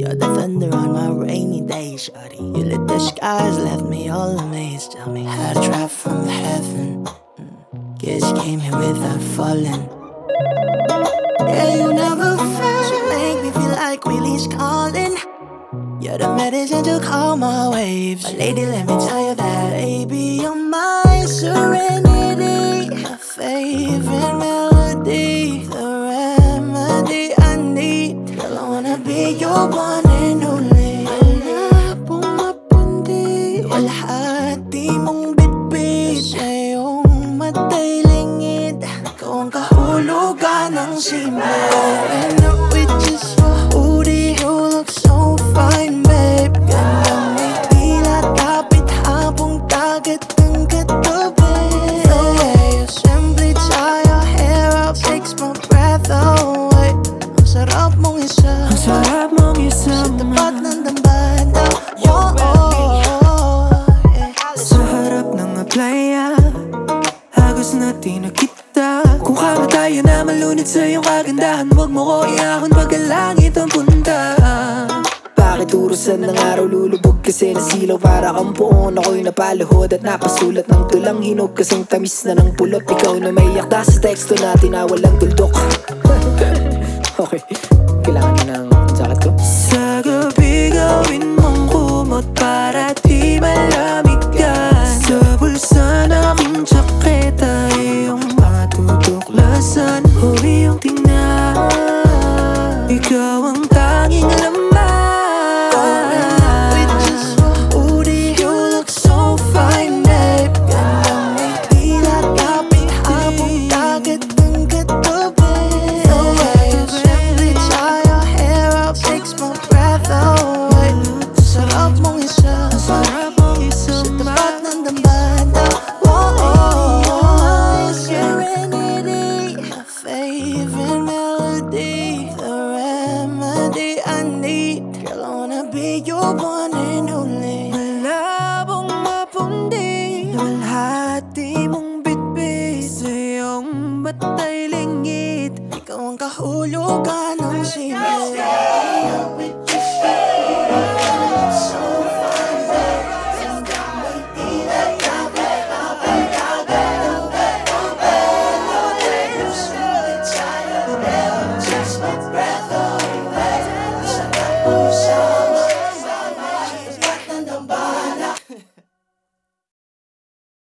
You're the thunder on my rainy day, shawty. You lit the skies, left me all amazed. Tell me how to drop from heaven. Mm. Guess you came here without falling. Yeah, you never felt. You make me feel like Willie's calling. You're the medicine to calm my waves. My lady, let me tell you that, baby, you're my serenity. My favorite melody. The remedy I need. Girl, I wanna be your one simple. And up with just your hoodie. You look so fine, babe. Ganda may tila kapit habang dagat ng katabi. The way you simply tie your hair up takes my breath away. Ang sarap mong isa. Ang sarap mong Sa tapat ng dambana. Oh, oh, Kung kama tayo na malunod sa iyong kagandahan Huwag mo ko iahon pag ang langit ang punta. Bakit urusan ng araw lulubog kasi nasilaw para kang puon? Ako'y napaluhod at napasulat ng tulang hinog Kasing tamis na ng pulot. Ikaw na may yakda sa teksto natin na walang tuldok. Okay, kailangan mo ng matay lingit? Ikaw ang kahulugan ng simple